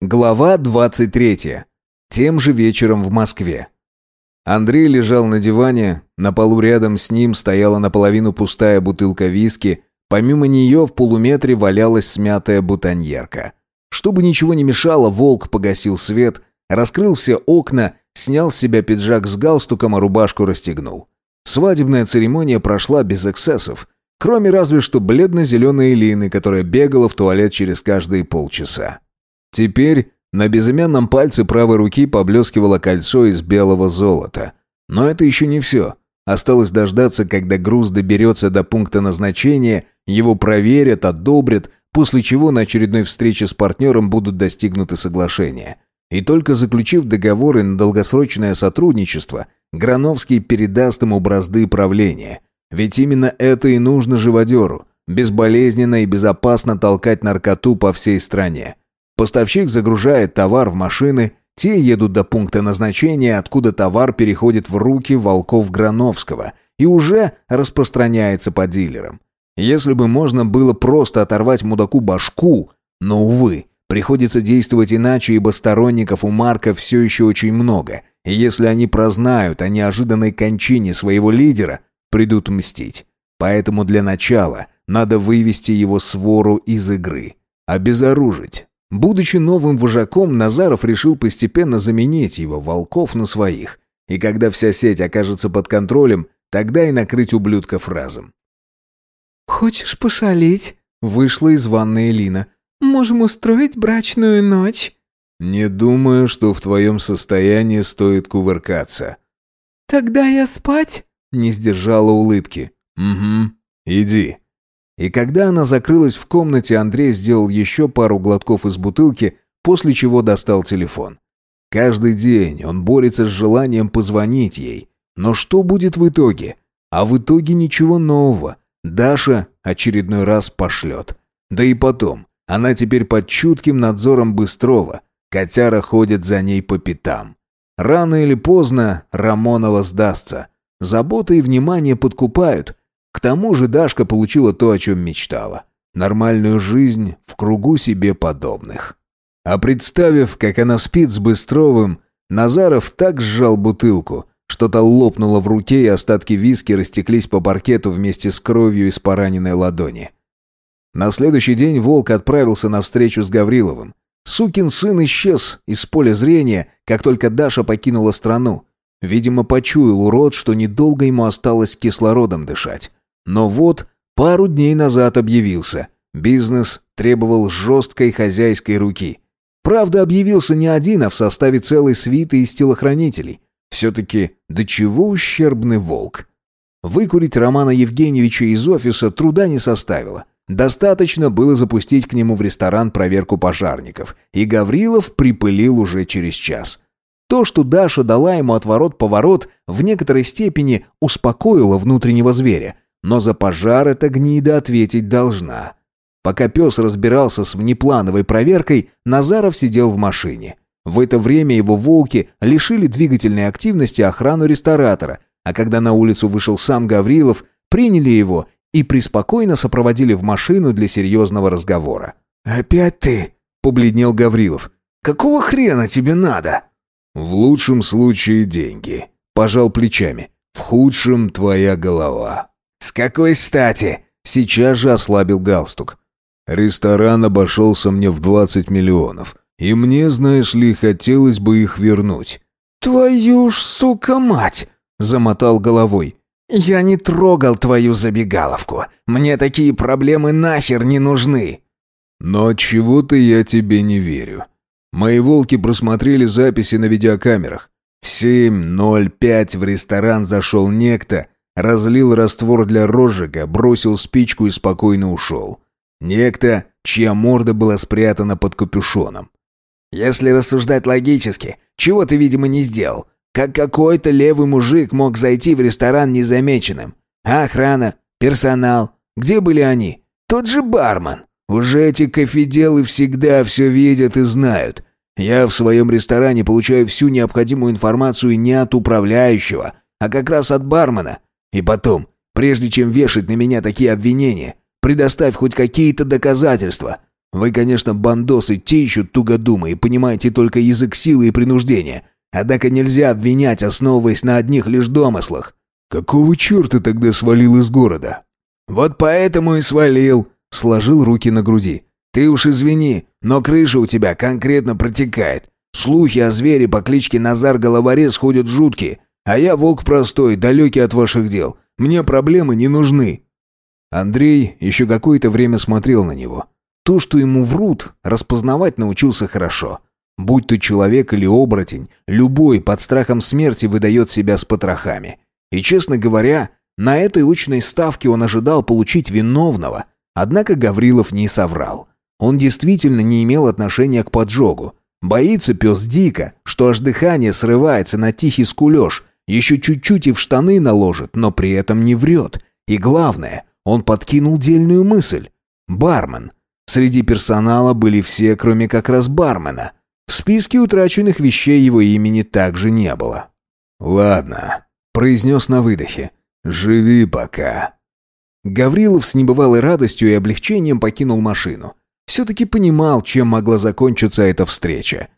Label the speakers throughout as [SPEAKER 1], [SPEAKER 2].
[SPEAKER 1] Глава 23. Тем же вечером в Москве. Андрей лежал на диване, на полу рядом с ним стояла наполовину пустая бутылка виски, помимо нее в полуметре валялась смятая бутоньерка. Чтобы ничего не мешало, волк погасил свет, раскрыл все окна, снял с себя пиджак с галстуком, а рубашку расстегнул. Свадебная церемония прошла без эксцессов, кроме разве что бледно-зеленой Лины, которая бегала в туалет через каждые полчаса. Теперь на безымянном пальце правой руки поблескивало кольцо из белого золота. Но это еще не все. Осталось дождаться, когда груз доберется до пункта назначения, его проверят, одобрят, после чего на очередной встрече с партнером будут достигнуты соглашения. И только заключив договоры на долгосрочное сотрудничество, Грановский передаст ему бразды правления. Ведь именно это и нужно живодеру – безболезненно и безопасно толкать наркоту по всей стране. Поставщик загружает товар в машины, те едут до пункта назначения, откуда товар переходит в руки волков Грановского и уже распространяется по дилерам. Если бы можно было просто оторвать мудаку башку, но, увы, приходится действовать иначе, ибо сторонников у Марка все еще очень много, и если они прознают о неожиданной кончине своего лидера, придут мстить. Поэтому для начала надо вывести его свору из игры, обезоружить, Будучи новым вожаком, Назаров решил постепенно заменить его волков на своих. И когда вся сеть окажется под контролем, тогда и накрыть ублюдков разом.
[SPEAKER 2] «Хочешь пошалить?»
[SPEAKER 1] — вышла из ванной Элина.
[SPEAKER 2] «Можем устроить брачную ночь».
[SPEAKER 1] «Не думаю, что в твоем состоянии стоит кувыркаться».
[SPEAKER 2] «Тогда я спать?»
[SPEAKER 1] — не сдержала улыбки. «Угу, иди». И когда она закрылась в комнате, Андрей сделал еще пару глотков из бутылки, после чего достал телефон. Каждый день он борется с желанием позвонить ей. Но что будет в итоге? А в итоге ничего нового. Даша очередной раз пошлет. Да и потом, она теперь под чутким надзором Быстрова. Котяра ходит за ней по пятам. Рано или поздно Рамонова сдастся. Забота и внимание подкупают, к тому же Дашка получила то, о чем мечтала. Нормальную жизнь в кругу себе подобных. А представив, как она спит с Быстровым, Назаров так сжал бутылку, что-то лопнуло в руке, и остатки виски растеклись по паркету вместе с кровью из пораненной ладони. На следующий день Волк отправился на встречу с Гавриловым. Сукин сын исчез из поля зрения, как только Даша покинула страну. Видимо, почуял урод, что недолго ему осталось кислородом дышать. Но вот пару дней назад объявился. Бизнес требовал жесткой хозяйской руки. Правда, объявился не один, а в составе целой свиты из телохранителей. Все-таки до чего ущербный волк. Выкурить Романа Евгеньевича из офиса труда не составило. Достаточно было запустить к нему в ресторан проверку пожарников, и Гаврилов припылил уже через час. То, что Даша дала ему отворот-поворот, в некоторой степени успокоило внутреннего зверя – но за пожар эта гнида ответить должна. Пока пес разбирался с внеплановой проверкой, Назаров сидел в машине. В это время его волки лишили двигательной активности охрану ресторатора, а когда на улицу вышел сам Гаврилов, приняли его и преспокойно сопроводили в машину для серьезного разговора.
[SPEAKER 3] «Опять ты?» — побледнел Гаврилов. «Какого хрена тебе надо?»
[SPEAKER 1] «В лучшем случае деньги», — пожал плечами. «В худшем твоя голова».
[SPEAKER 3] «С какой стати?»
[SPEAKER 1] Сейчас же ослабил галстук. «Ресторан обошелся мне в двадцать миллионов. И мне, знаешь ли, хотелось бы их вернуть».
[SPEAKER 3] «Твою ж, сука, мать!» — замотал головой. «Я не трогал твою забегаловку. Мне такие проблемы нахер не нужны».
[SPEAKER 1] «Но чего-то я тебе не верю. Мои волки просмотрели записи на видеокамерах. В 7.05 в ресторан зашел некто, разлил раствор для розжига, бросил спичку и спокойно ушел. Некто, чья морда была спрятана под капюшоном.
[SPEAKER 3] «Если рассуждать логически, чего ты, видимо, не сделал? Как какой-то левый мужик мог зайти в ресторан незамеченным? А охрана? Персонал? Где были они? Тот же бармен. Уже эти кофеделы всегда все видят и знают. Я в своем ресторане получаю всю необходимую информацию не от управляющего, а как раз от бармена. И потом, прежде чем вешать на меня такие обвинения, предоставь хоть какие-то доказательства. Вы, конечно, бандосы, те еще тугодумы и понимаете только язык силы и принуждения. Однако нельзя обвинять, основываясь на одних лишь домыслах».
[SPEAKER 1] «Какого черта тогда свалил из города?»
[SPEAKER 3] «Вот поэтому и свалил», — сложил руки на груди. «Ты уж извини, но крыша у тебя конкретно протекает. Слухи о звере по кличке Назар Головорез ходят жуткие, а я волк простой, далекий от ваших дел. Мне проблемы не нужны».
[SPEAKER 1] Андрей еще какое-то время смотрел на него. То, что ему врут, распознавать научился хорошо. Будь то человек или оборотень, любой под страхом смерти выдает себя с потрохами. И, честно говоря, на этой учной ставке он ожидал получить виновного, однако Гаврилов не соврал. Он действительно не имел отношения к поджогу. Боится пес дико, что аж дыхание срывается на тихий скулеж, еще чуть-чуть и в штаны наложит, но при этом не врет. И главное, он подкинул дельную мысль. Бармен. Среди персонала были все, кроме как раз бармена. В списке утраченных вещей его имени также не было.
[SPEAKER 3] «Ладно», — произнес на выдохе. «Живи пока».
[SPEAKER 1] Гаврилов с небывалой радостью и облегчением покинул машину. Все-таки понимал, чем могла закончиться эта встреча.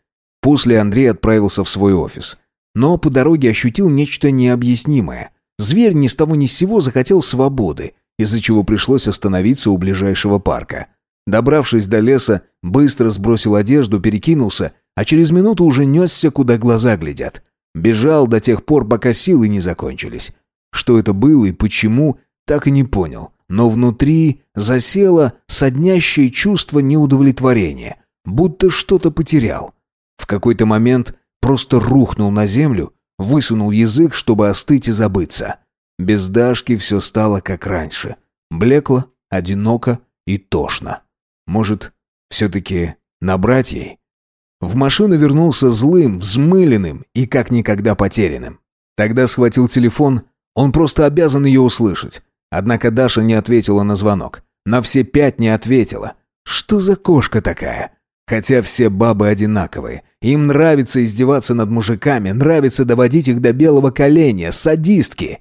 [SPEAKER 1] После Андрей отправился в свой офис. Но по дороге ощутил нечто необъяснимое. Зверь ни с того ни с сего захотел свободы, из-за чего пришлось остановиться у ближайшего парка. Добравшись до леса, быстро сбросил одежду, перекинулся, а через минуту уже несся, куда глаза глядят. Бежал до тех пор, пока силы не закончились. Что это было и почему, так и не понял но внутри засело соднящее чувство неудовлетворения, будто что-то потерял. В какой-то момент просто рухнул на землю, высунул язык, чтобы остыть и забыться. Без Дашки все стало как раньше. Блекло, одиноко и тошно. Может, все-таки набрать ей? В машину вернулся злым, взмыленным и как никогда потерянным. Тогда схватил телефон, он просто обязан ее услышать. Однако Даша не ответила на звонок. На все пять не ответила. Что за кошка такая? Хотя все бабы одинаковые. Им нравится издеваться над мужиками, нравится доводить их до белого коленя, садистки.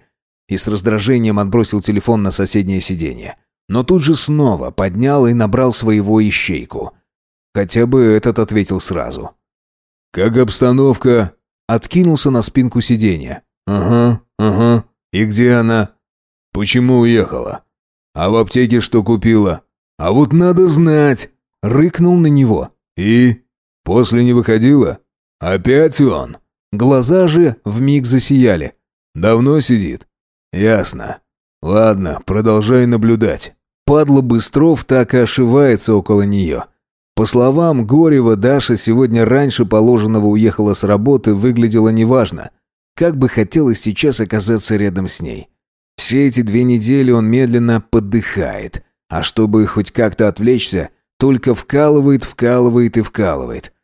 [SPEAKER 1] И с раздражением отбросил телефон на соседнее сиденье. Но тут же снова поднял и набрал своего ищейку. Хотя бы этот ответил сразу.
[SPEAKER 3] «Как обстановка?»
[SPEAKER 1] Откинулся на спинку сиденья.
[SPEAKER 3] «Ага, ага. И где она?» «Почему уехала? А в аптеке что купила? А вот надо знать!» Рыкнул на него. «И? После не выходила? Опять он?»
[SPEAKER 1] Глаза же вмиг засияли.
[SPEAKER 3] «Давно сидит?» «Ясно. Ладно, продолжай наблюдать».
[SPEAKER 1] Падла Быстров так и ошивается около нее. По словам Горева, Даша сегодня раньше положенного уехала с работы, выглядела неважно. Как бы хотелось сейчас оказаться рядом с ней. Все эти две недели он медленно подыхает, а чтобы хоть как-то отвлечься, только вкалывает, вкалывает и вкалывает.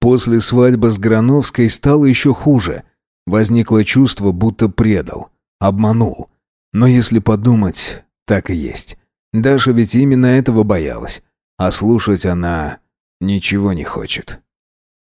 [SPEAKER 1] После свадьбы с Грановской стало еще хуже. Возникло чувство, будто предал, обманул. Но если подумать, так и есть. Даша ведь именно этого боялась. А слушать она ничего не хочет.